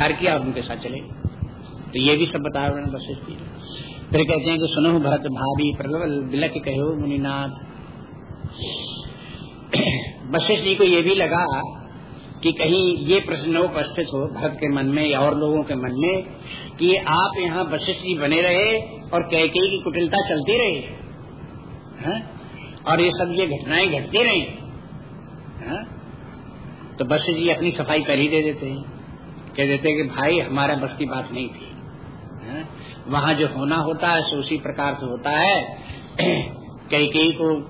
स्वीकार किया और उनके साथ चले। तो ये भी सब बताया उन्होंने जी फिर कहते हैं कि सुनो, भरत भाभी प्रबल बिलक कहो मुनिनाथ। वशिष्ठ जी को ये भी लगा कि कहीं ये प्रश्न उपस्थित हो भरत के मन में या और लोगों के मन में, कि आप यहाँ वशिष्ठ जी बने रहे और कह की कुटिलता चलती रही। है? और ये सब ये घटनाएँ घटती रही। है? तो वशिष्ठ जी अपनी सफ़ाई कर ही दे देते हैं। कह देते कि भाई, हमारा बस की बात नहीं थी। वहाँ जो होना होता है, सो उसी प्रकार से होता है। कई कई को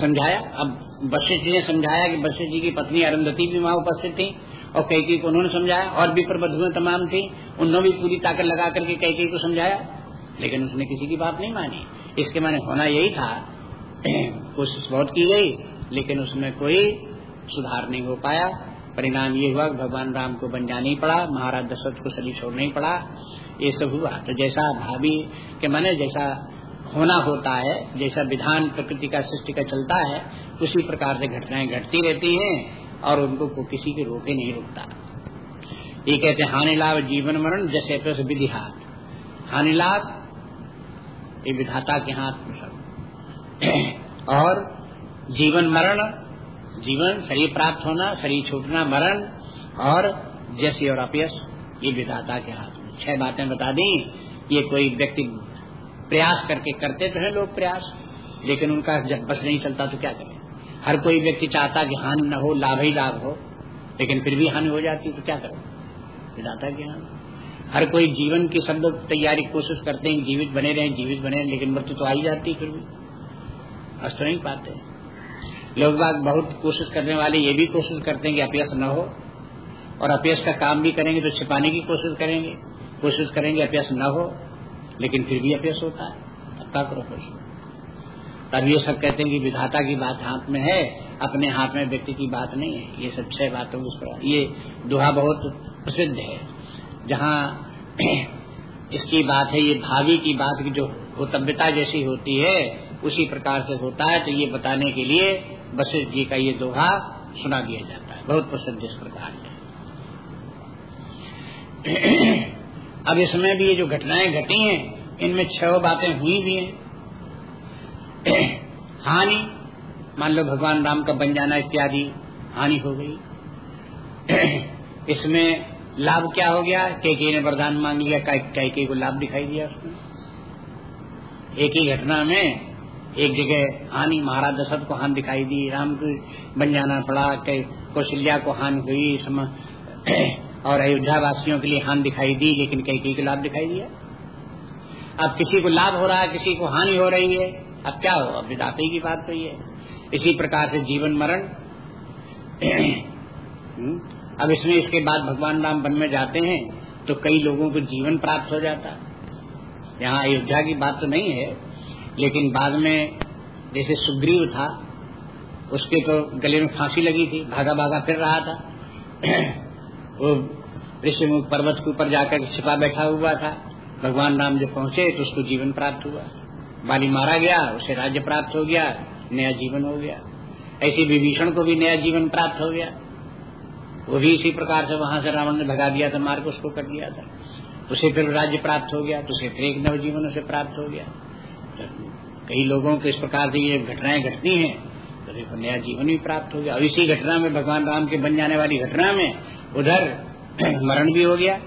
समझाया। अब वशिष्ठ जी ने समझाया कि वशिष्ठ जी की पत्नी अरुंधति भी वहाँ उपस्थित थी और कई कई को उन्होंने समझाया। और भी प्रबुद्ध तमाम थी उन्होंने भी पूरी ताकत लगा करके कई को समझाया। लेकिन उसने किसी की बात नहीं मानी। इसके माने होना यही था। कोशिश बहुत की गई, लेकिन उसमें कोई सुधार नहीं हो पाया। परिणाम ये हुआ कि भगवान राम को बन जाना ही पड़ा, महाराज दशरथ को सली छोड़ना ही पड़ा, ये सब हुआ। तो जैसा भाभी के माने जैसा होना होता है, जैसा विधान प्रकृति का सृष्टि का चलता है, उसी प्रकार से घटनाएँ घटती रहती हैं और उनको को किसी के रोके नहीं रुकता। ये कहते हैं, हानि लाभ जीवन मरण जैसे विधि हाथ हानि लाभ, ये विधाता के हाथ में सब। और जीवन मरण जीवन, शरीर प्राप्त होना, शरीर छूटना, मरण, और जैसे और अपयस, ये विधाता के हाथ में। छह बातें बता दी। ये कोई व्यक्ति प्रयास करके करते तो है लोग प्रयास, लेकिन उनका जब बस नहीं चलता तो क्या करें? हर कोई व्यक्ति चाहता कि हानि न हो, लाभ ही लाभ हो, लेकिन फिर भी हानि हो जाती तो क्या करें? विधाता की हानि हर कोई जीवन की सब लोग तैयारी कोशिश करते हैं, जीवित बने रहे, जीवित बने रहे, लेकिन मृत्यु तो आ ही जाती फिर भी। अस्त नहीं पाते लोग बाग बहुत कोशिश करने वाले ये भी कोशिश करते हैं कि अपयस न हो। और अपयस का काम भी करेंगे तो छिपाने की कोशिश करेंगे। कोशिश करेंगे अपयस न हो, लेकिन फिर भी अपयस होता है। अब क्या करो कुछ तब ये सब कहते हैं कि विधाता की बात हाथ में है, अपने हाथ में व्यक्ति की बात नहीं है। ये सब छह बातों को ये दोहा बहुत प्रसिद्ध है। जहाँ इसकी बात है, ये भावी की बात की जो होतव्यता जैसी होती है, उसी प्रकार से होता है। तो ये बताने के लिए वशिष्ठ जी का ये दोहा सुना दिया जाता है। बहुत प्रसिद्ध इस प्रकार से। अब इसमें भी ये जो घटनाएँ घटी हैं, इनमें छह बातें हुई भी हैं। हानि, मान लो भगवान राम का बन जाना इत्यादि, हानि हो गई। इसमें लाभ क्या हो गया? के ने वरदान मांग लिया कैके को लाभ दिखाई दिया उसमें। एक ही घटना में एक जगह हानि महाराज दशरथ को हान दिखाई दी राम को बन जाना पड़ा कौशल्या को हानि हुई और अयोध्या वासियों के लिए हान दिखाई दी लेकिन कई कई को लाभ दिखाई दिया। अब किसी को लाभ हो रहा है किसी को हानि हो रही है अब क्या हो? अब विदाते की बात तो ये इसी प्रकार से जीवन मरण। हम्म, अब इसमें इसके बाद भगवान राम वन में जाते हैं तो कई लोगों को जीवन प्राप्त हो जाता। यहाँ अयोध्या की बात तो नहीं है लेकिन बाद में जैसे सुग्रीव था, उसके तो गले में फांसी लगी थी भागा भागा फिर रहा था। वो ऋषिमुख पर्वत के ऊपर जाकर छिपा बैठा हुआ था। भगवान राम जब पहुँचे तो उसको जीवन प्राप्त हुआ। बाली मारा गया, उसे राज्य प्राप्त हो गया, नया जीवन हो गया। ऐसे विभीषण को भी नया जीवन प्राप्त हो गया। वो भी इसी प्रकार से वहाँ से रावण ने भगा दिया था मार को उसको कर दिया था। उसे फिर राज्य प्राप्त हो गया तो उसे फिर एक नव जीवन उसे प्राप्त हो गया। तो कई लोगों को इस प्रकार से ये घटनाएँ घटती हैं। तो देखो, नया जीवन भी प्राप्त हो गया। और इसी घटना में भगवान राम के बन जाने वाली घटना में उधर मरण भी हो गया।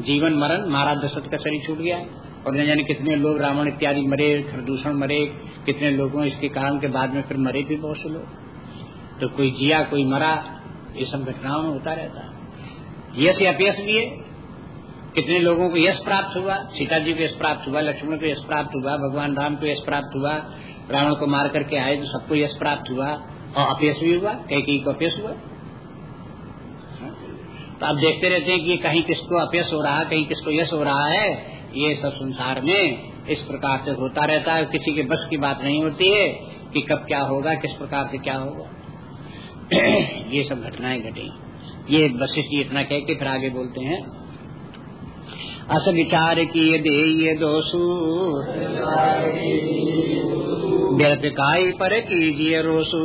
जीवन मरण, महाराज दशरथ का शरीर छूट गया। और न जाने कितने लोग रावण इत्यादि मरे प्रदूषण मरे, कितने लोगों इसके कारण के बाद में फिर मरे भी बहुत से लोग। तो कोई जिया, कोई मरा, ये सब घटनाओं में होता रहता है। यश या अपयश भी है। कितने लोगों को यश प्राप्त हुआ? सीता जी को यश प्राप्त हुआ, लक्ष्मण को यश प्राप्त हुआ, भगवान राम को यश प्राप्त हुआ, रावण को मार करके आए तो सबको यश प्राप्त हुआ और अपयश भी हुआ कहीं कहीं को अपयश हुआ। तो आप देखते रहते हैं कि कहीं किसको अपयश हो रहा है, कहीं किसको यश हो रहा है, ये सब संसार में इस प्रकार से होता रहता है किसी के बस की बात नहीं होती है कि कब क्या होगा, किस प्रकार से क्या होगा। ये सब घटनाएँ घटी। ये वशिष्ठ इतना कह के फिर आगे बोलते हैं। अस विचार किए दे ये दोषु। व्यर्थ काई पर कीजिए रोसु।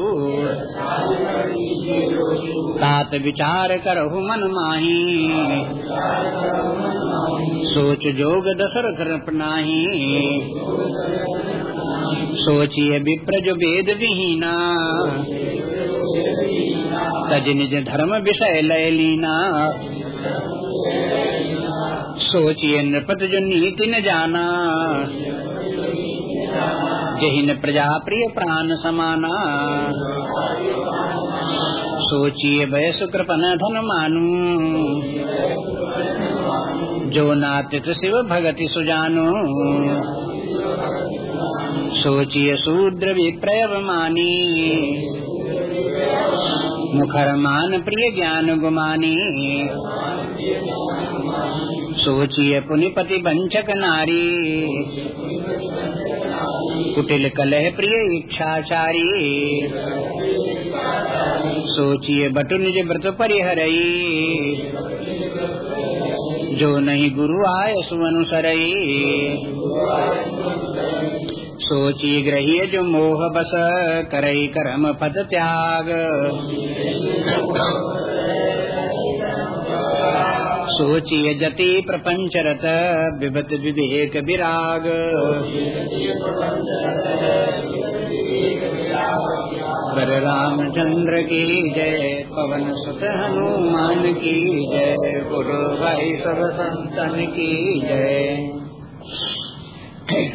तात विचार करहु मन माही। सोच जोग दशरथ अपनाही सोचिए विप्र जो वेद विहीना। तज निज धर्म विषय लय लीना। सोचिए नृपत जो नीति न जाना। जहिन प्रजा प्रिय प्राण समाना। सोचिए वयस कृपन धन मानू। जो नातित शिव भगति सुजानो। सोचिए शूद्र विप्रय मानी। मुखर मान प्रिय ज्ञान गुमानी। सोचिए पुनिपति वंचक नारी। कुटिल कलह प्रिय इच्छाचारी। सोचिए बटु निज व्रत परिहरई। जो नहीं गुरु आय सुमनुसरई सोचिए ग्रहिय जो मोह बस करई करम पद त्याग। सोचिए जति प्रपंचरत विभत विवेक विराग। बर रामचंद्र की जय, पवन सुत हनुमान की जय, गुरु भाई सब संतन की जय।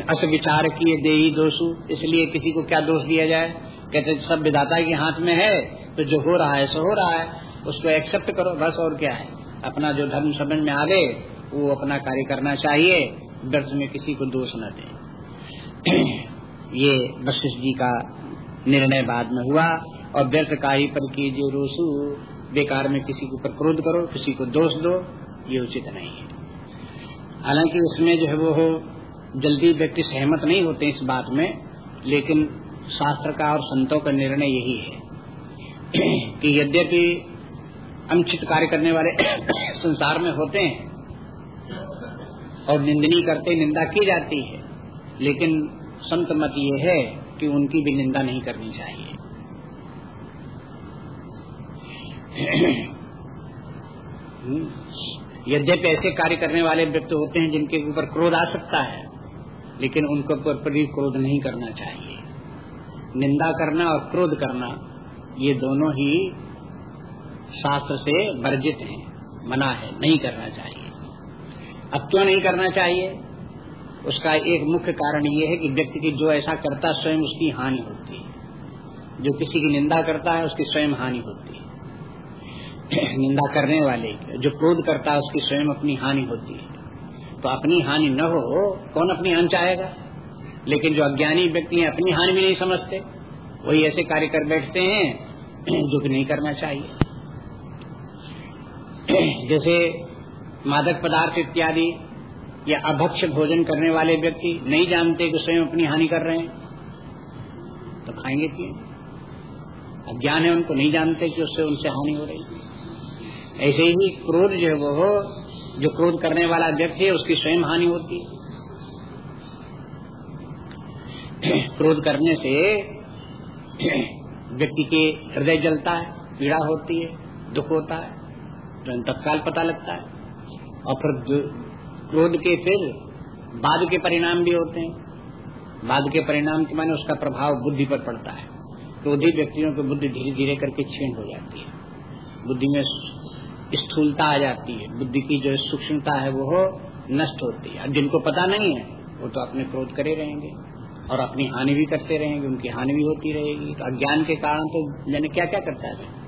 अस विचार किए दे दोषु, इसलिए किसी को क्या दोष दिया जाए? कहते सब विधाता के हाथ में है तो जो हो रहा है, सो हो रहा है, उसको एक्सेप्ट करो, बस और क्या है? अपना जो धर्म समझ में आ गए, वो अपना कार्य करना चाहिए व्यर्थ में किसी को दोष न दे। ये वशिष्ठ जी का निर्णय बाद में हुआ, और व्यर्थ का ही पर की जो रोसू, बेकार में किसी के ऊपर क्रोध करो, किसी को दोष दो, ये उचित नहीं है। हालाँकि इसमें जो है वो हो, जल्दी व्यक्ति सहमत नहीं होते इस बात में, लेकिन शास्त्र का और संतों का निर्णय यही है। कि यद्यपि अनुचित कार्य करने वाले संसार में होते हैं और निंदनी करते निंदा की जाती है। लेकिन संत मत ये है कि उनकी भी निंदा नहीं करनी चाहिए। यद्यपि ऐसे कार्य करने वाले व्यक्ति होते हैं जिनके ऊपर क्रोध आ सकता है, लेकिन उनके ऊपर भी क्रोध नहीं करना चाहिए। निंदा करना और क्रोध करना, ये दोनों ही शास्त्र से वर्जित है, मना है, नहीं करना चाहिए। अब क्यों नहीं करना चाहिए? उसका एक मुख्य कारण ये है कि व्यक्ति की जो ऐसा करता स्वयं उसकी हानि होती है। जो किसी की निंदा करता है, उसकी स्वयं हानि होती है। निंदा करने वाले, जो क्रोध करता है, उसकी स्वयं अपनी हानि होती है। तो अपनी हानि न हो, कौन अपनी हानि चाहेगा? लेकिन जो अज्ञानी व्यक्ति हैं, अपनी हानि भी नहीं समझते। वही ऐसे कार्य कर बैठते हैं, जो कि नहीं करना चाहिए। जैसे मादक पदार्थ इत्यादि या अभक्ष भोजन करने वाले व्यक्ति नहीं जानते कि स्वयं अपनी हानि कर रहे हैं तो खाएँगे क्यों? अज्ञान है उनको नहीं जानते कि उससे उनसे हानि हो रही है। ऐसे ही क्रोध जो है वो जो क्रोध करने वाला व्यक्ति है, उसकी स्वयं हानि होती है। क्रोध करने से व्यक्ति के हृदय जलता है, पीड़ा होती है, दुख होता है। तत्काल पता लगता है। और फिर क्रोध के फिर बाद के परिणाम भी होते हैं। बाद के परिणाम के माने उसका प्रभाव बुद्धि पर पड़ता है। क्रोधी व्यक्तियों की बुद्धि धीरे धीरे करके क्षीण हो जाती है। बुद्धि में स्थूलता आ जाती है। बुद्धि की जो सूक्ष्मता है, वो नष्ट होती है। अब जिनको पता नहीं है, वो तो अपने क्रोध करे रहेंगे। और अपनी हानि भी करते रहेंगे। उनकी हानि भी होती रहेगी। तो अज्ञान के कारण तो मैंने क्या क्या करता है?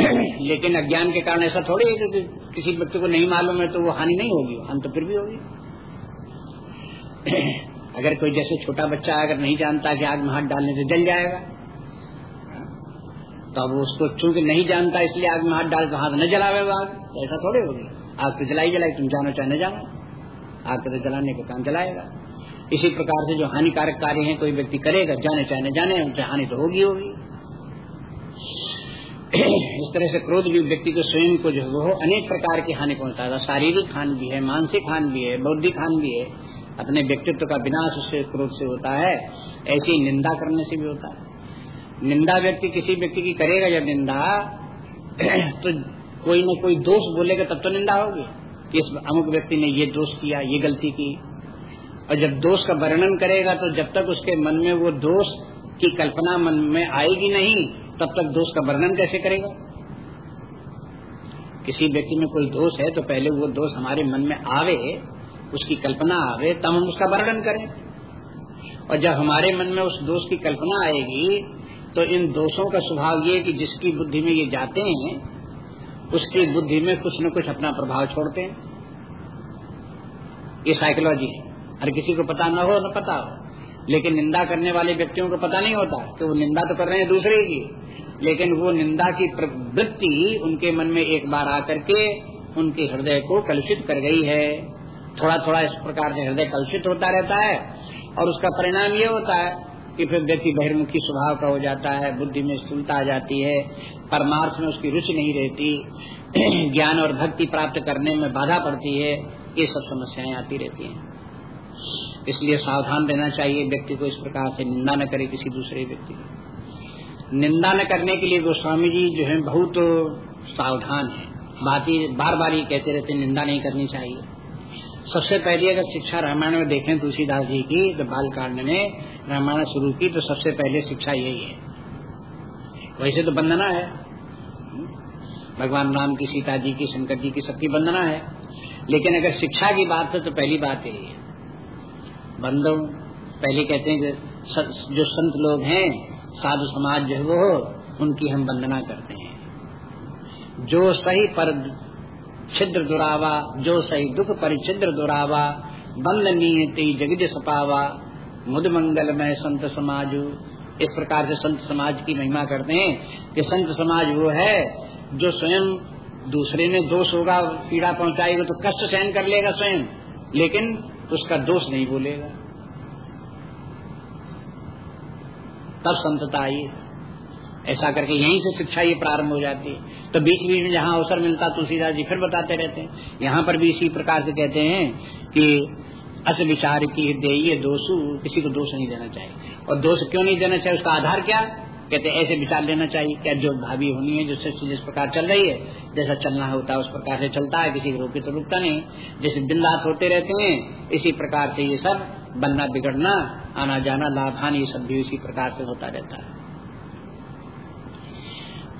लेकिन अज्ञान के कारण ऐसा थोड़ी है कि किसी व्यक्ति को नहीं मालूम है तो वो हानि नहीं होगी हानि तो फिर भी होगी। अगर कोई जैसे छोटा बच्चा अगर नहीं जानता कि आग में हाथ डालने से जल जाएगा तो अब उसको चूँकि नहीं जानता इसलिए आग में हाथ डाल तो हाथ न जलावे आग तो ऐसा थोड़े होगी। आग तो जलाई जलाई, तुम जानो चाहे न जानो। आग तो जलाने का काम जलाएगा। इसी प्रकार से जो हानिकारक कार्य है, कोई व्यक्ति करेगा, जाने चाहे न जाने, उनसे हानि तो होगी होगी। इस तरह से क्रोध भी व्यक्ति को स्वयं को जो वो अनेक प्रकार की हानि पहुंचाता है। शारीरिक हानि भी है, मानसिक हानि भी है, बौद्धिक हानि भी है। अपने व्यक्तित्व का विनाश उससे, क्रोध से होता है। ऐसी निंदा करने से भी होता है। निंदा व्यक्ति किसी व्यक्ति की करेगा जब निंदा तो कोई न कोई दोष बोलेगा, तब तो निंदा होगी कि इस अमुक व्यक्ति ने ये दोष किया, ये गलती की। और जब दोष का वर्णन करेगा तो जब तक उसके मन में वो दोष की कल्पना मन में आएगी नहीं तब तक दोष का वर्णन कैसे करेगा? किसी व्यक्ति में कोई दोष है तो पहले वो दोष हमारे मन में आवे, उसकी कल्पना आवे, तब हम उसका वर्णन करें। और जब हमारे मन में उस दोष की कल्पना आएगी तो इन दोषों का स्वभाव ये कि जिसकी बुद्धि में ये जाते हैं, उसकी बुद्धि में कुछ न कुछ अपना प्रभाव छोड़ते हैं। ये साइकोलॉजी है। हर किसी को पता न हो, न पता हो। लेकिन निंदा करने वाले व्यक्तियों को पता नहीं होता, कि वो निंदा तो कर रहे हैं दूसरे की। लेकिन वो निंदा की प्रवृत्ति उनके मन में एक बार आकर के उनके हृदय को कलुषित कर गई है। थोड़ा थोड़ा इस प्रकार से हृदय कलुषित होता रहता है और उसका परिणाम ये होता है कि फिर व्यक्ति बहिर्मुखी स्वभाव का हो जाता है, बुद्धि में स्थूलता आ जाती है, परमार्थ में उसकी रुचि नहीं रहती, ज्ञान और भक्ति प्राप्त करने में बाधा पड़ती है, ये सब समस्याएँ आती रहती हैं। इसलिए सावधान रहना चाहिए, व्यक्ति को इस प्रकार से निंदा न करे किसी दूसरे व्यक्ति की। निंदा न करने के लिए गोस्वामी जी जो है बहुत सावधान है। बात ही बार बार ये कहते रहते निंदा नहीं करनी चाहिए। सबसे पहले अगर शिक्षा रामायण में देखें तुलसीदास जी की तो बाल कांड ने रामायण शुरू की तो सबसे पहले शिक्षा यही है। वैसे तो वंदना है। भगवान राम की, सीता जी की, शंकर जी की सबकी वंदना है। लेकिन अगर शिक्षा की बात है तो पहली बात यही है। बंदो पहले कहते हैं कि जो संत लोग हैं साधु समाज जो वो, उनकी हम वंदना करते हैं। जो सही पर छिद्र दुरावा, जो सही दुख परिचिद्र दुरावा बंद बंदनीय जगज सपावा, मुद मंगलमय संत समाजु, इस प्रकार से संत समाज की महिमा करते हैं कि संत समाज वो है जो स्वयं दूसरे में दोष होगा, पीड़ा पहुंचाएगा तो कष्ट सहन कर लेगा स्वयं, लेकिन उसका दोष नहीं बोलेगा। तब संतता आई। ऐसा करके यहीं से शिक्षा ये प्रारंभ हो जाती है। तो बीच बीच में जहाँ अवसर मिलता, तुलसीदास जी फिर बताते रहते हैं। यहाँ पर भी इसी प्रकार से कहते हैं कि अस विचार की हृदय दोषु, किसी को दोष नहीं देना चाहिए। और दोष क्यों नहीं देना चाहिए, उसका आधार क्या? कहते ऐसे विचार लेना चाहिए। क्या जो भाभी होनी है, जो सृष्टि जिस प्रकार चल रही है, जैसा चलना होता है, उस प्रकार से चलता है, किसी को रोके तो रुकता नहीं। जैसे दिन रात होते रहते हैं, इसी प्रकार से ये सब बनना बिगड़ना आना जाना लाभ हानि ये सब भी इसी प्रकार से होता रहता है।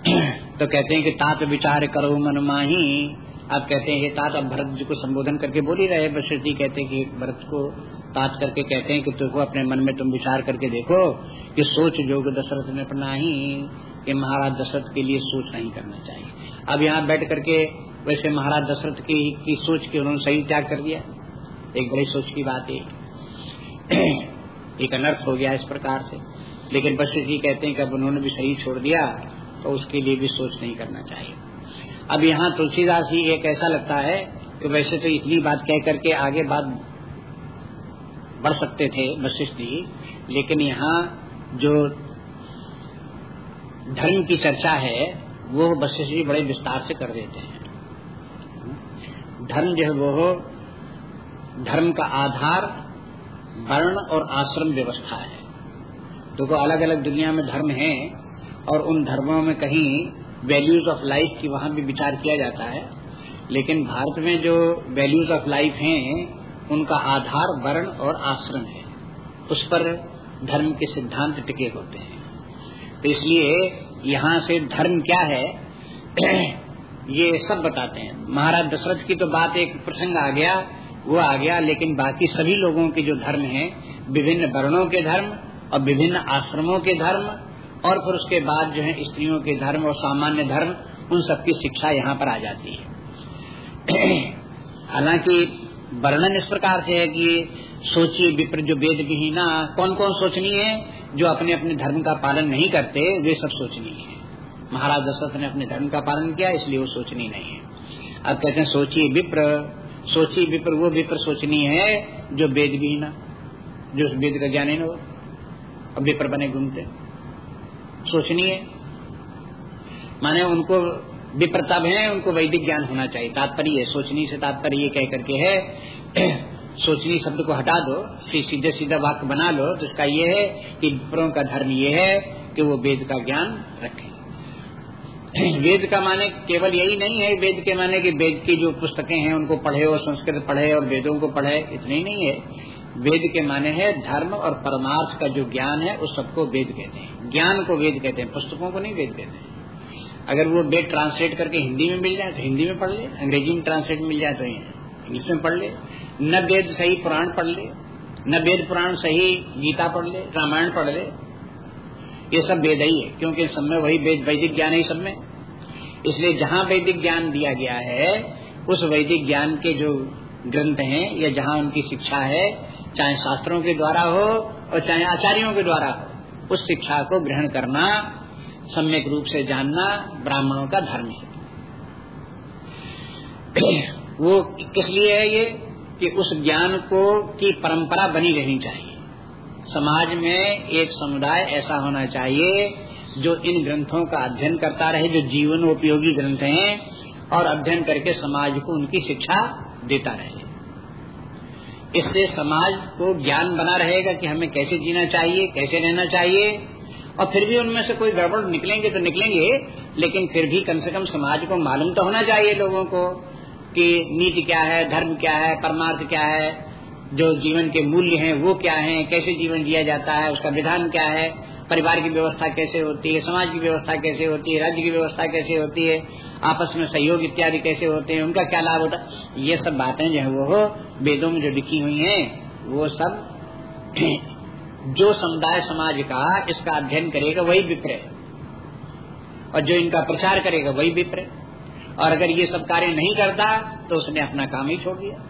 तो कहते हैं कि तात विचार करो मन माही। अब कहते हैं तात अब भरत जी को संबोधन करके बोल ही रहे वशिष्ठ जी कहते हैं कि भरत को तात करके कहते हैं कि तुमको अपने मन में तुम विचार करके देखो कि सोच जोग दशरथ ने अपना ही कि महाराज दशरथ के लिए सोच नहीं करना चाहिए। अब यहाँ बैठ करके वैसे महाराज दशरथ की, की सोच के उन्होंने सही त्याग कर दिया। एक बड़ी सोच की बात है। एक अनर्थ हो गया इस प्रकार से। लेकिन वशिष्ठ जी कहते हैं कि अब उन्होंने भी सही छोड़ दिया तो उसके लिए भी सोच नहीं करना चाहिए। अब यहाँ तुलसीदास ही एक ऐसा लगता है कि वैसे तो इतनी बात कह करके आगे बात बढ़ सकते थे वशिष्ठ जी, लेकिन यहाँ जो धर्म की चर्चा है, वो वशिष्ठ जी बड़े विस्तार से कर देते हैं। धर्म जो है वो धर्म का आधार वर्ण और आश्रम व्यवस्था है। देखो तो अलग अलग दुनिया में धर्म है और उन धर्मों में कहीं वैल्यूज़ ऑफ़ लाइफ की वहाँ भी विचार किया जाता है। लेकिन भारत में जो वैल्यूज़ ऑफ़ लाइफ हैं, उनका आधार वर्ण और आश्रम है। उस पर धर्म के सिद्धांत टिके होते हैं। तो इसलिए यहाँ से धर्म क्या है, ये सब बताते हैं। महाराज दशरथ की तो बात एक प्रसंग आ गया वो आ गया, लेकिन बाकी सभी लोगों के जो धर्म है, विभिन्न वर्णों के धर्म और विभिन्न आश्रमों के धर्म, और फिर उसके बाद जो है स्त्रियों के धर्म और सामान्य धर्म, उन सबकी शिक्षा यहाँ पर आ जाती है। हालाँकि वर्णन इस प्रकार से है कि सोचिए विप्र जो वेद विहीना कौन कौन सोचनी है जो अपने अपने धर्म का पालन नहीं करते, वे सब सोचनी है। महाराज दशरथ ने अपने धर्म का पालन किया, इसलिए वो सोचनी नहीं है। अब कहते हैं, सोचिए विप्र सोचिए विप्र वो विप्र सोचनी है, जो वेद भी ना जो वेद का ज्ञान नहीं हो अब विप्र बने घूमते। सोचनी है। माने उनको विप्रतब है, उनको वैदिक ज्ञान होना चाहिए। तात्पर्य सोचनी से तात्पर्य कह करके है, सोचनी शब्द को हटा दो सीधे सीधा वाक्य बना लो तो इसका ये है कि विप्रों का धर्म ये है कि वो वेद का ज्ञान रखें। वेद का माने केवल यही नहीं है, वेद के माने कि वेद की जो पुस्तकें हैं, उनको पढ़े और संस्कृत पढ़े और वेदों को पढ़े, इतने नहीं है। वेद के माने है धर्म और परमार्थ का जो ज्ञान है, उस सबको वेद कहते हैं। ज्ञान को वेद कहते हैं, पुस्तकों को नहीं वेद कहते हैं। अगर वो वेद ट्रांसलेट करके हिंदी में मिल जाए तो हिंदी में पढ़ ले, अंग्रेज़ी में ट्रांसलेट मिल जाए तो इंग्लिश में पढ़ ले। न वेद सही पुराण पढ़ ले, न वेद पुराण सही गीता पढ़ ले, रामायण पढ़ ले। ये सब वेद ही है, क्योंकि सब में वही वैदिक ज्ञान है सब में। इसलिए जहाँ वैदिक ज्ञान दिया गया है, उस वैदिक ज्ञान के जो ग्रंथ हैं, या जहाँ उनकी शिक्षा है, चाहे शास्त्रों के द्वारा हो, और चाहे आचार्यों के द्वारा हो, उस शिक्षा को ग्रहण करना, सम्यक रूप से जानना ब्राह्मणों का धर्म है। वो किस लिए है ये? कि उस ज्ञान को, की परंपरा बनी रहनी चाहिए। समाज में एक समुदाय ऐसा होना चाहिए जो इन ग्रंथों का अध्ययन करता रहे, जो जीवन उपयोगी ग्रंथ हैं, और अध्ययन करके समाज को उनकी शिक्षा देता रहे। इससे समाज को ज्ञान बना रहेगा कि हमें कैसे जीना चाहिए, कैसे रहना चाहिए, और फिर भी उनमें से कोई गड़बड़ निकलेंगे तो निकलेंगे, लेकिन फिर भी कम से कम समाज को मालूम तो होना चाहिए लोगों को कि नीति क्या है, धर्म क्या है, परमार्थ क्या है। जो जीवन के मूल्य हैं, वो क्या हैं, कैसे जीवन जिया जाता है, उसका विधान क्या है, परिवार की व्यवस्था कैसे होती है, समाज की व्यवस्था कैसे होती है, राज्य की व्यवस्था कैसे होती है, आपस में सहयोग इत्यादि कैसे होते हैं, उनका क्या लाभ होता है, ये सब बातें जो है, वो वेदों में जो लिखी हुई हैं, वो सब जो समुदाय समाज का इसका अध्ययन करेगा, वही विप्रय और जो इनका प्रचार करेगा, वही विप्रय और अगर ये सब कार्य नहीं करता तो उसने अपना काम ही छोड़ दिया।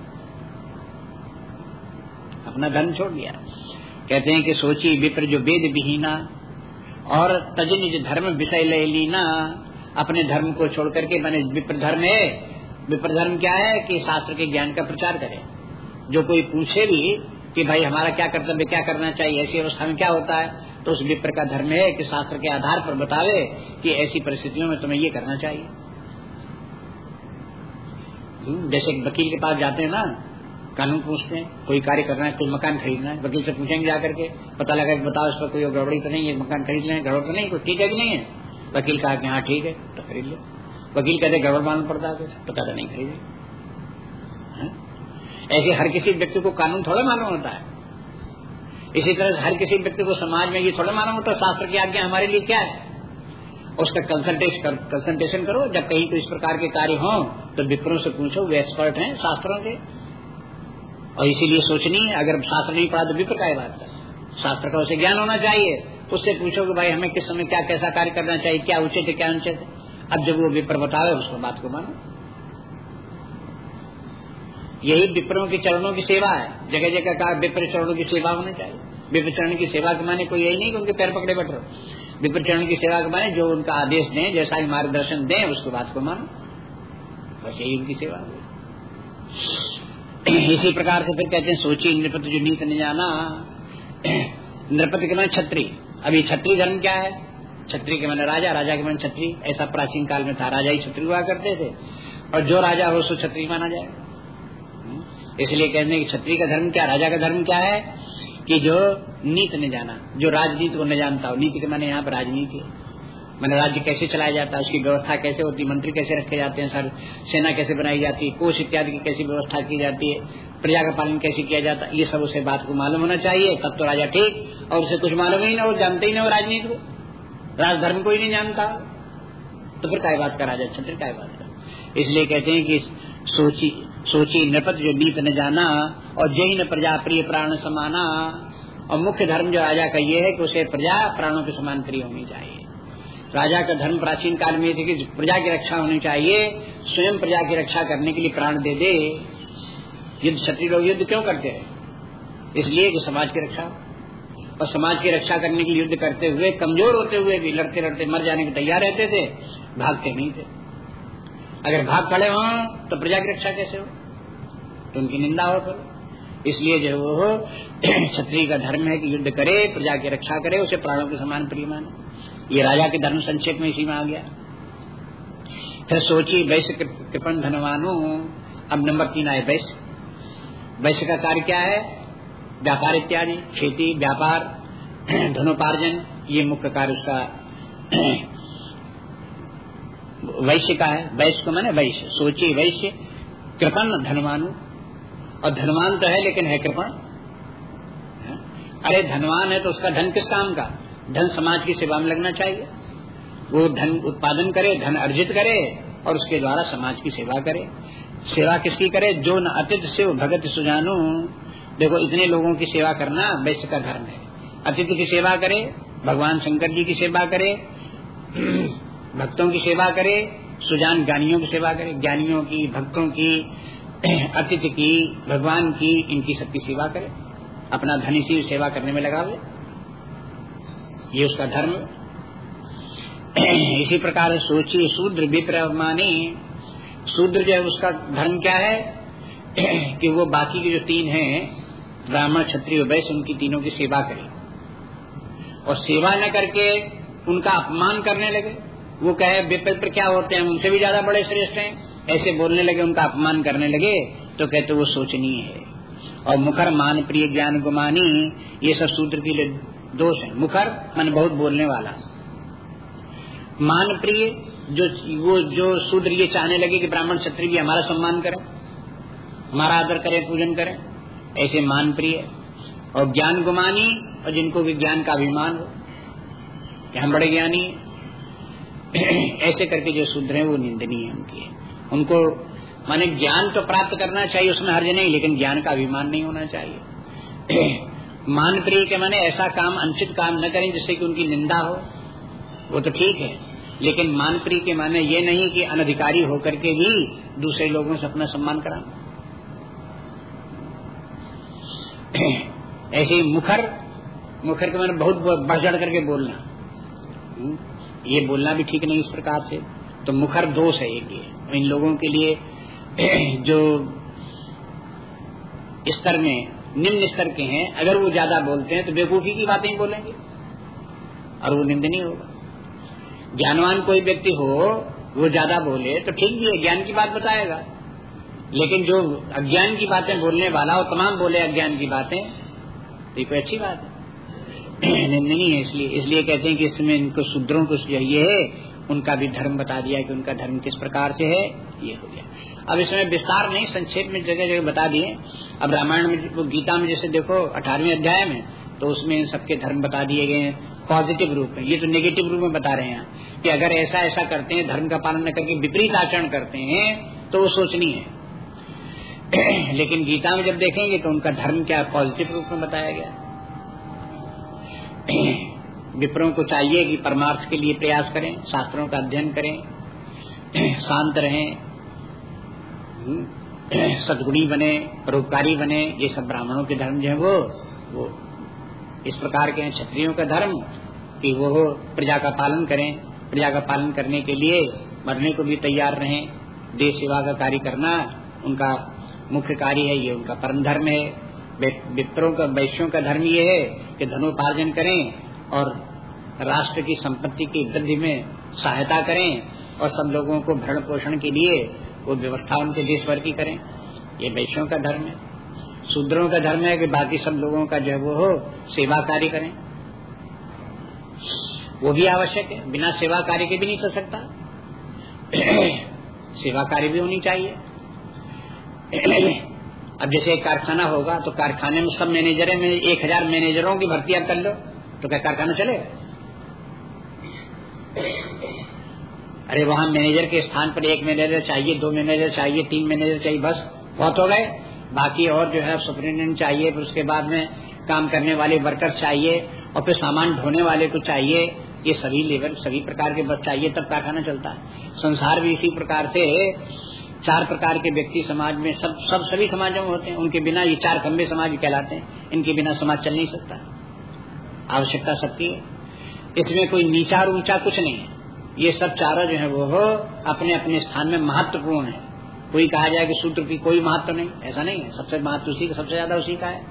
अपना धन छोड़ दिया। कहते हैं कि सोची विप्र जो वेद विहीना और तजनिज धर्म विषय ले लीना अपने धर्म को छोड़ करके मैंने विप्र धर्म है। विप्र धर्म क्या है कि शास्त्र के ज्ञान का प्रचार करे। जो कोई पूछे भी कि भाई हमारा क्या कर्तव्य क्या करना चाहिए ऐसी अवस्था में क्या होता है तो उस विप्र का धर्म है कि शास्त्र के आधार पर बतावे कि ऐसी परिस्थितियों में तुम्हें ये करना चाहिए। हम्म, जैसे वकील के पास जाते हैं ना कानून पूछते हैं कोई कार्य करना है कोई मकान खरीदना है वकील से पूछेंगे जाकर के पता लगा कि बताओ इस पर कोई गड़बड़ी तो नहीं है मकान खरीद लें गड़बड़ तो नहीं कोई ठीक है कि नहीं है? वकील कहा कि हाँ ठीक है तो खरीद लो। वकील कहते गड़बड़ मालूम पड़ता है तो कहता नहीं खरीदे। हाँ? ऐसे हर किसी व्यक्ति को कानून थोड़ा मालूम होता है। इसी तरह से हर किसी व्यक्ति को समाज में ये थोड़ा मालूम होता है शास्त्र की आज्ञा हमारे लिए क्या है? उसका कंसल्टेशन कर, कंसल्टेशन करो जब कहीं कोई इस प्रकार के कार्य हो तो विप्रों से पूछो वे एक्सपर्ट हैं शास्त्रों के। और इसीलिए सोचनी अगर शास्त्र नहीं पढ़ा तो विप्र का बात है? शास्त्र का उसे ज्ञान होना चाहिए। उससे पूछो कि भाई, हमें किस समय क्या कैसा कार्य करना चाहिए, क्या उचित है, क्या अनुचित है? अब जब वो विप्र बतावे, उसको बात को मानो। यही विप्रों के चरणों की सेवा है। जगह जगह का विप्र चरणों की सेवा होनी चाहिए। विप्र चरण की सेवा के माने कोई यही नहीं कि उनके पैर पकड़े बैठ रहो। विप्र चरण की सेवा के माने जो उनका आदेश दें, जैसा मार्गदर्शन दें, उसको बात को मानो। बस यही उनकी सेवा इसी प्रकार से फिर कहते हैं, सोची नृपति जो नीत नहीं जाना। नृपति के माने छत्री अभी छत्री धर्म क्या है? छत्री के मैंने राजा। राजा के मैंने छत्री ऐसा प्राचीन काल में था। राजा ही छत्री हुआ करते थे। और जो राजा हो सो छत्री माना जाए? इसलिए कहने की छत्री का धर्म क्या, राजा का धर्म क्या है? कि जो नीत ने जाना। जो राजनीति को न जानता हो। नीति के मैंने यहाँ पर राजनीति मैंने राज्य कैसे चलाया जाता है, उसकी व्यवस्था कैसे होती है मंत्री कैसे रखे जाते हैं, सर, सेना कैसे बनाई जाती है कोष इत्यादि की कैसी व्यवस्था की जाती है, प्रजा का पालन कैसे किया जाता है, ये सब उसे बात को मालूम होना चाहिए, तब तो राजा ठीक, और उसे कुछ मालूम ही ना वो जानते ही ना वो राजनीति को। राजधर्म को ही नहीं जानता। तो फिर काय बात का राजा छत्र काय बात का इसलिए कहते हैं कि सोची सोची नृपत जो नीत न जाना, और जय न प्रजा प्रिय प्राण समाना, और मुख्य धर्म जो राजा का ये है कि उसे प्रजा प्राणों के समान प्रिय होनी चाहिए। राजा का धर्म प्राचीन काल में थे कि प्रजा की रक्षा होनी चाहिए, स्वयं प्रजा की रक्षा करने के लिए प्राण दे दे। युद्ध, क्षत्रिय लोग युद्ध क्यों करते हैं? इसलिए कि समाज की रक्षा। और समाज की रक्षा करने के लिए युद्ध करते हुए, कमज़ोर होते हुए भी, लड़ते लड़ते मर जाने के तैयार रहते थे, भागते नहीं थे। अगर भाग खड़े हो तो प्रजा की रक्षा कैसे हो? तो उनकी निंदा हो फिर। इसलिए जो वो क्षत्रिय का धर्म है कि युद्ध करे, प्रजा की रक्षा करे, उसे प्राणों के समान प्रिय माने। ये राजा के धर्म संक्षेप में इसी में आ गया। फिर सोची, वैश्य कृपण धनवानो अब नंबर तीन आए वैश्य। वैश्य का कार्य क्या है? व्यापार इत्यादि, खेती, व्यापार, धनोपार्जन, ये मुख्य कार्य उसका वैश्य का है। वैश्य को मैंने वैश्य। सोचिए वैश्य, कृपण धनवानु और धनवान तो है, लेकिन है कृपण। अरे धनवान है तो उसका धन किस काम का? धन समाज की सेवा में लगना चाहिए। वो धन उत्पादन करे, धन अर्जित करे और उसके द्वारा समाज की सेवा करे। सेवा किसकी करे? जो न अतिथि से भगत सुजानु। देखो, इतने लोगों की सेवा करना वैश्य का धर्म है। अतिथि की सेवा करे, भगवान शंकर जी की सेवा करे, भक्तों की सेवा करे, सुजान ज्ञानियों की सेवा करे, ज्ञानियों की, भक्तों की, अतिथि की, भगवान की, इनकी सबकी सेवा करे। अपना धन सेवा करने में लगावे। ये उसका धर्म। इसी प्रकार सोचिए शूद्र विप्र माने शूद्र जो है, उसका धर्म क्या है? कि वो बाकी के जो तीन हैं, ब्राह्मण, क्षत्रिय, वैश्य, उनकी तीनों की सेवा करे। और सेवा न करके उनका अपमान करने लगे। वो कहे, विपरीत क्या होते हैं? उनसे भी ज़्यादा बड़े श्रेष्ठ हैं। ऐसे बोलने लगे, उनका अपमान करने लगे तो कहते वो सोचनीय है। और मुखर मान प्रिय ज्ञान गुमानी, ये सब सूत्र के दोष है। मुखर मन बहुत बोलने वाला। मान प्रिय, जो, वो, जो शूद्र ये चाहने लगे कि ब्राह्मण क्षत्रिय भी हमारा सम्मान करे, हमारा आदर करें, पूजन करें, ऐसे मान प्रिय। और ज्ञान गुमानी, और जिनको भी ज्ञान का अभिमान हो, कि हम बड़े ज्ञानी ऐसे करके जो शूद्र है, वो निंदनीय है उनकी। उनको, माने ज्ञान तो प्राप्त करना चाहिए, उसमें हर्ज नहीं, लेकिन ज्ञान का अभिमान नहीं होना चाहिए। मान प्रिय के माने ऐसा काम अनुचित काम न करें जिससे कि उनकी निंदा हो। वो तो ठीक है। लेकिन मान प्रिय के माने ये नहीं कि अनधिकारी होकर के भी दूसरे लोगों से अपना सम्मान कराना ऐसे ही मुखर मुखर के मैंने बहुत बढ़ चढ़ करके बोलना। हम्म, ये बोलना भी ठीक नहीं इस प्रकार से। तो मुखर दोष है एक ये। इन लोगों के लिए जो स्तर में निम्न स्तर के हैं, अगर वो ज़्यादा बोलते हैं तो बेवकूफ़ी की बातें बोलेंगे। और वो निंदनीय होगा। ज्ञानवान कोई व्यक्ति हो, वो ज़्यादा बोले तो ठीक भी है, ज्ञान की बात बताएगा। लेकिन जो अज्ञान की बातें बोलने वाला हो तमाम बोले अज्ञान की बातें तो कोई अच्छी बात है। नहीं है, इसलिए इसलिए कहते हैं कि इसमें इनको शूद्रों को ये है उनका भी धर्म बता दिया कि उनका धर्म किस प्रकार से है, ये हो गया। अब इसमें विस्तार नहीं, संक्षेप में जगह जगह बता दिए। अब रामायण में गीता में जैसे देखो, अठारहवें अध्याय में तो उसमें सबके धर्म बता दिए गए हैं, पॉजिटिव रूप में। ये तो नेगेटिव रूप में बता रहे हैं कि अगर ऐसा ऐसा करते हैं, धर्म का पालन न करके विपरीत आचरण करते हैं तो वो सोचनी है। लेकिन गीता में जब देखेंगे तो उनका धर्म क्या पॉजिटिव रूप में बताया गया? विप्रों को चाहिए कि परमार्थ के लिए प्रयास करें, शास्त्रों का अध्ययन करें, शांत रहें सदगुणी बने, परोपकारी बने, ये सब ब्राह्मणों के धर्म जो है वो वो इस प्रकार के हैं, क्षत्रियों का धर्म, कि वो प्रजा का पालन करें। प्रजा का पालन करने के लिए मरने को भी तैयार रहें। देश सेवा का कार्य करना उनका मुख्य कार्य है, ये उनका परम धर्म है। का, वैश्यों का धर्म ये है कि धनोपार्जन करें और राष्ट्र की संपत्ति की वृद्धि में सहायता करें और सब लोगों को भरण पोषण के लिए वो व्यवस्था उनके देश भर की करें। ये वैश्यों का धर्म है। शूद्रों का धर्म है कि बाकी सब लोगों का जो है वो हो सेवा कार्य करें। वो भी आवश्यक है। बिना सेवा कार्य के भी नहीं चल सकता। सेवा कार्य भी होनी चाहिए। अब जैसे एक कारखाना होगा तो कारखाने में सब मैनेजर में एक हज़ार मैनेजरों की भर्ती आप कर लो। तो क्या कारखाना चलेगा अरे वहाँ मैनेजर के स्थान पर एक मैनेजर चाहिए, दो मैनेजर चाहिए, तीन मैनेजर चाहिए, बस, बहुत हो गए। बाकी और जो है, सुप्रिंटेंडेंट चाहिए, फिर उसके बाद में काम करने वाले वर्कर्स चाहिए, और फिर सामान ढोने वाले को चाहिए, ये सभी लेबर, सभी प्रकार के बस चाहिए, तब कारखाना चलता है। संसार भी इसी प्रकार से, चार प्रकार के व्यक्ति समाज में, सब सब, सभी समाजों में होते हैं। उनके बिना ये चार खम्बे समाज कहलाते हैं। इनके बिना समाज चल नहीं सकता। आवश्यकता सबकी। है इसमें कोई नीचा और ऊँचा कुछ नहीं है। ये सब चारों जो है वो हो अपने अपने स्थान में महत्वपूर्ण है। कोई कहा जाए कि सूत्र की कोई महत्व नहीं, ऐसा नहीं है। सबसे महत्व उसी का, सबसे ज़्यादा उसी का है।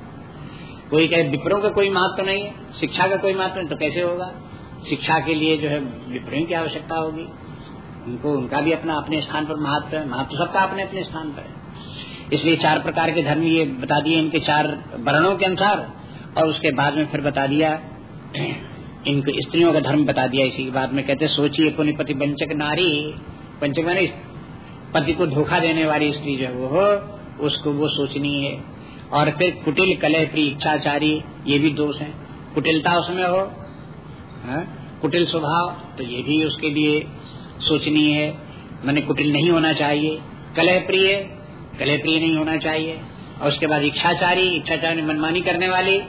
कोई कहे विप्रों का कोई महत्व नहीं है, शिक्षा का कोई महत्व नहीं तो कैसे होगा? शिक्षा के लिए जो है विप्रों की आवश्यकता होगी। उनको, उनका भी अपना, अपने स्थान पर महत्व है। महत्व सबका अपने अपने स्थान पर है। इसलिए चार प्रकार के धर्म ये बता दिए इनके चार वर्णों के अनुसार और उसके बाद में फिर बता दिया इनके स्त्रियों का धर्म बता दिया इसी बाद में। कहते, सोचिए पुनिपति पंचक नारी। पंचक मानी पति को धोखा देने वाली स्त्री जो वो हो, उसको वो सोचनी है। और फिर कुटिल कलह प्रिय इच्छाचारी, ये भी दोष है। कुटिलता उसमें हो, हा? कुटिल स्वभाव तो ये भी उसके लिए सोचनी है। मैंने कुटिल नहीं होना चाहिए। कलह प्रिय कलह प्रिय नहीं होना चाहिए। और उसके बाद इच्छाचारी इच्छाचारी मनमानी करने वाली,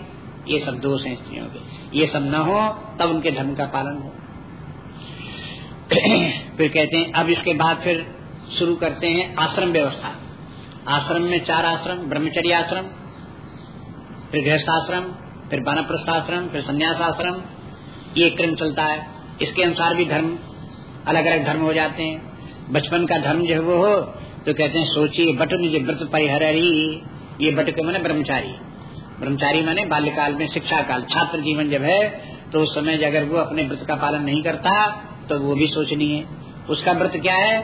ये सब दोष हैं स्त्रियों के। ये सब न हो, तब उनके धर्म का पालन हो। फिर कहते हैं, अब इसके बाद फिर शुरू करते हैं आश्रम व्यवस्था। आश्रम में चार आश्रम, ब्रह्मचर्य आश्रम, फिर गृहस्थ आश्रम, फिर बानप्रस्थ आश्रम, फिर संन्यास आश्रम, ये क्रम चलता है। इसके अनुसार भी धर्म अलग अलग धर्म हो जाते हैं। बचपन का धर्म जो है वो हो तो कहते हैं, सोचिए, बट मुझे व्रत परिहर ये बट के मैंने ब्रह्मचारी। ब्रह्मचारी माने, बाल्यकाल में शिक्षा काल छात्र जीवन जब है तो उस समय अगर वो अपने व्रत का पालन नहीं करता तो वो भी सोचनी है। उसका व्रत क्या है?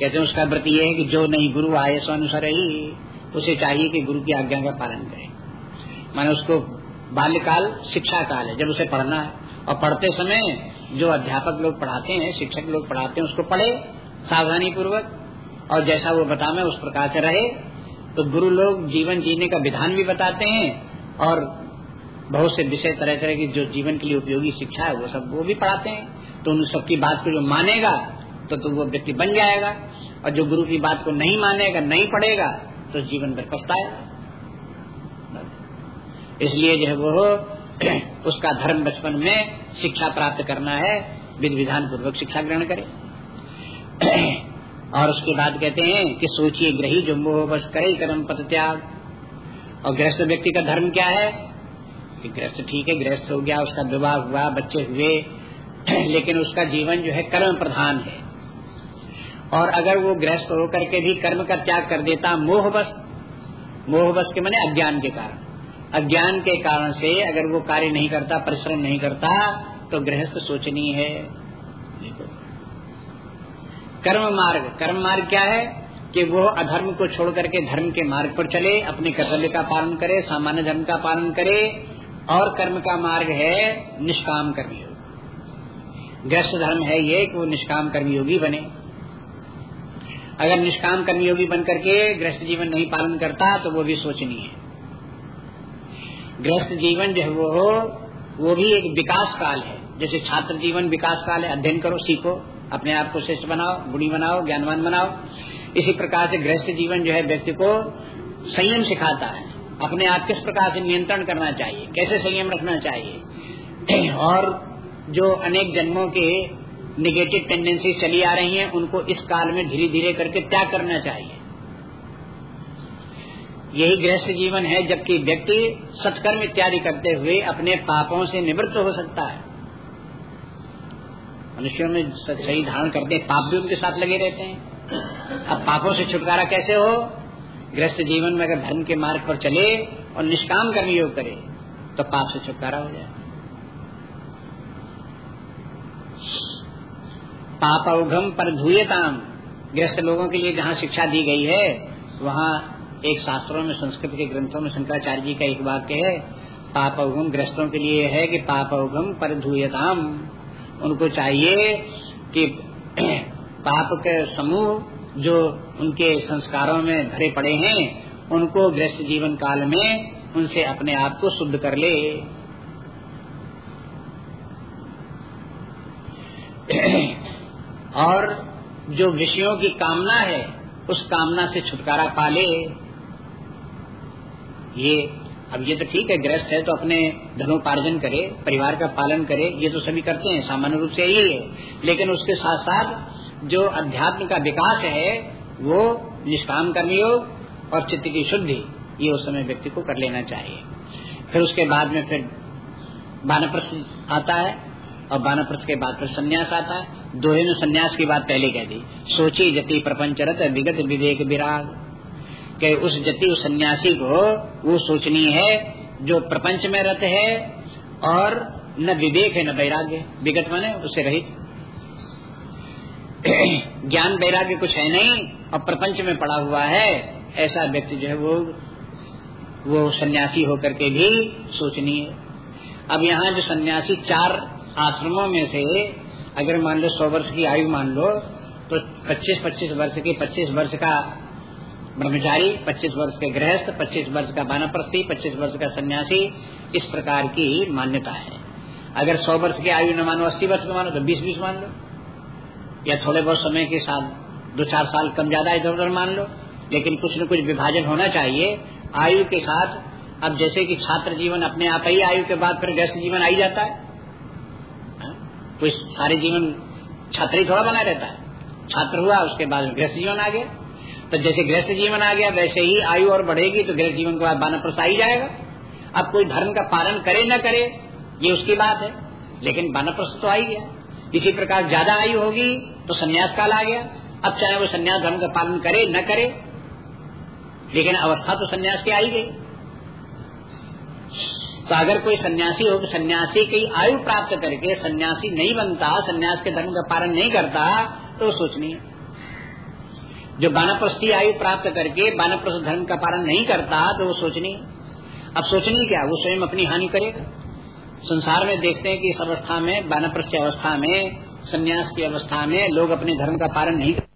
कहते हैं, उसका व्रत ये है कि जो नहीं गुरु आए, सो अनुसार ही। उसे चाहिए कि गुरु की आज्ञा का पालन करे। माने उसको बाल्यकाल शिक्षा काल है, जब उसे पढ़ना है। और पढ़ते समय जो अध्यापक लोग पढ़ाते हैं, शिक्षक लोग पढ़ाते हैं, उसको पढ़े सावधानी पूर्वक और जैसा वो बतावे उस प्रकार से रहे। तो गुरु लोग जीवन जीने का विधान भी बताते हैं और बहुत से विषय तरह तरह की जो जीवन के लिए उपयोगी शिक्षा है, वो सब वो भी पढ़ाते हैं। तो उन सबकी बात को जो मानेगा तो तो वो व्यक्ति बन जाएगा। और जो गुरु की बात को नहीं मानेगा, नहीं पढ़ेगा तो जीवन भर पछताएगा इसलिए जो है वो उसका धर्म बचपन में शिक्षा प्राप्त करना है विधि विधान पूर्वक शिक्षा ग्रहण करे। और उसके बाद कहते हैं कि सोचिए ग्रही जो मोह बस करे कर्म पथ त्याग। और गृहस्थ व्यक्ति का धर्म क्या है? कि गृहस्थ ठीक है, गृहस्थ हो गया, उसका विवाह हुआ, बच्चे हुए, लेकिन उसका जीवन जो है कर्म प्रधान है। और अगर वो गृहस्थ होकर के भी कर्म का त्याग कर देता मोह बस मोह बस के मैंने अज्ञान के कारण। अज्ञान के कारण से अगर वो कार्य नहीं करता, परिश्रम नहीं करता तो गृहस्थ सोचनी है। कर्म मार्ग। कर्म मार्ग क्या है? कि वो अधर्म को छोड़ करके धर्म के मार्ग पर चले, अपने कर्तव्य का पालन करे, सामान्य धर्म का पालन करे, और कर्म का मार्ग है निष्काम कर्मयोग ग्रस्त धर्म है ये कि वो निष्काम कर्मयोगी बने। अगर निष्काम कर्मयोगी बन करके गृहस्थ जीवन नहीं पालन करता तो वो भी सोचनी है। गृहस्थ जीवन जो है वो वो भी एक विकास काल है। जैसे छात्र जीवन विकास काल है, अध्ययन करो, सीखो। अपने आप को श्रेष्ठ बनाओ, गुणी बनाओ, ज्ञानवान बनाओ। इसी प्रकार से गृहस्थ जीवन जो है व्यक्ति को संयम सिखाता है। अपने आप किस प्रकार से नियंत्रण करना चाहिए, कैसे संयम रखना चाहिए। और जो अनेक जन्मों के निगेटिव टेंडेंसी चली आ रही हैं, उनको इस काल में धीरे धीरे करके त्याग करना चाहिए। यही गृहस्थ जीवन है, जबकि व्यक्ति सत्कर्म इत्यादि करते हुए अपने पापों से निवृत्त हो सकता है। मनुष्यों में सही धारण करते पाप भी उनके साथ लगे रहते हैं। अब पापों से छुटकारा कैसे हो? गृहस्थ जीवन में अगर धर्म के मार्ग पर चले और निष्काम कर्म योग करे तो पाप से छुटकारा हो जाए। पाप अवघम पर धुएताम गृहस्थ लोगों के लिए जहाँ शिक्षा दी गई है, वहाँ एक शास्त्रों में, संस्कृत के ग्रंथों में शंकराचार्य जी का एक वाक्य है पाप अवगम ग्रस्तों के लिए है कि पाप अवगम पर धुएताम उनको चाहिए कि पाप के समूह जो उनके संस्कारों में भरे पड़े हैं, उनको ग्रस्त जीवन काल में उनसे अपने आप को शुद्ध कर ले। और जो विषयों की कामना है, उस कामना से छुटकारा पाले ये अब ये तो ठीक है गृहस्थ है तो अपने धनोपार्जन करे, परिवार का पालन करे, ये तो सभी करते हैं, सामान्य रूप से यही है। लेकिन उसके साथ साथ जो अध्यात्म का विकास है, वो निष्काम कर्मयोग और चित्त की शुद्धि, ये उस समय व्यक्ति को कर लेना चाहिए। फिर उसके बाद में फिर बानप्रस्थ आता है और बानप्रस्थ के बाद फिर संन्यास आता है। दोहे में संन्यास की बात पहले कह दी। सोची जति प्रपंच रत विगत विवेक विराग। कि उस जति उस सन्यासी को वो सोचनी है, जो प्रपंच में रत है और न विवेक है, न वैराग्य। विगत माने उससे रहित। ज्ञान वैराग्य कुछ है नहीं, और प्रपंच में पड़ा हुआ है, ऐसा व्यक्ति जो है वो वो सन्यासी होकर के भी सोचनीय। अब यहाँ जो सन्यासी चार आश्रमों में से, अगर मान लो सौ वर्ष की आयु मान लो तो 25-25 वर्ष के 25 वर्ष का ब्रह्मचारी 25 वर्ष के गृहस्थ 25 वर्ष का बानाप्रस्थी 25 वर्ष का सन्यासी, इस प्रकार की मान्यता है। अगर 100 वर्ष की आयु न मानो 80 वर्ष का मानो तो 20 20 मान लो। या थोड़े बहुत समय के साथ दो चार साल कम ज़्यादा इधर उधर मान लो। लेकिन कुछ न कुछ विभाजन होना चाहिए। आयु के साथ, अब जैसे कि छात्र जीवन अपने आप ही आयु के बाद फिर गृहस्थ जीवन आई जाता है। हाँ? कोई सारे जीवन छात्र ही थोड़ा बना रहता है। छात्र हुआ, उसके बाद गृहस्थ जीवन आ गया। तो जैसे गृहस्थ जीवन आ गया, वैसे ही आयु और बढ़ेगी तो गृहस्थ जीवन के बाद बानप्रस आ ही जाएगा। अब कोई धर्म का पालन करे न करे, ये उसकी बात है। लेकिन बानप्रस तो आ ही गया। इसी प्रकार ज़्यादा आयु होगी तो संन्यास काल आ गया। अब चाहे वो संन्यास धर्म का पालन करे न करे, लेकिन अवस्था तो संन्यास की आई गई। तो अगर कोई सन्यासी हो सन्यासी की आयु प्राप्त करके सन्यासी नहीं बनता, सन्यास के धर्म का पालन नहीं करता तो सोचनी है। जो बानप्रस्थी आयु प्राप्त करके बानप्रस्थ धर्म का पालन नहीं करता तो वो सोचनी अब सोचनी क्या? वो स्वयं अपनी हानि करेगा। संसार में देखते हैं कि इस अवस्था में बानप्रस्थ अवस्था में, संन्यास की अवस्था में लोग अपने धर्म का पालन नहीं करते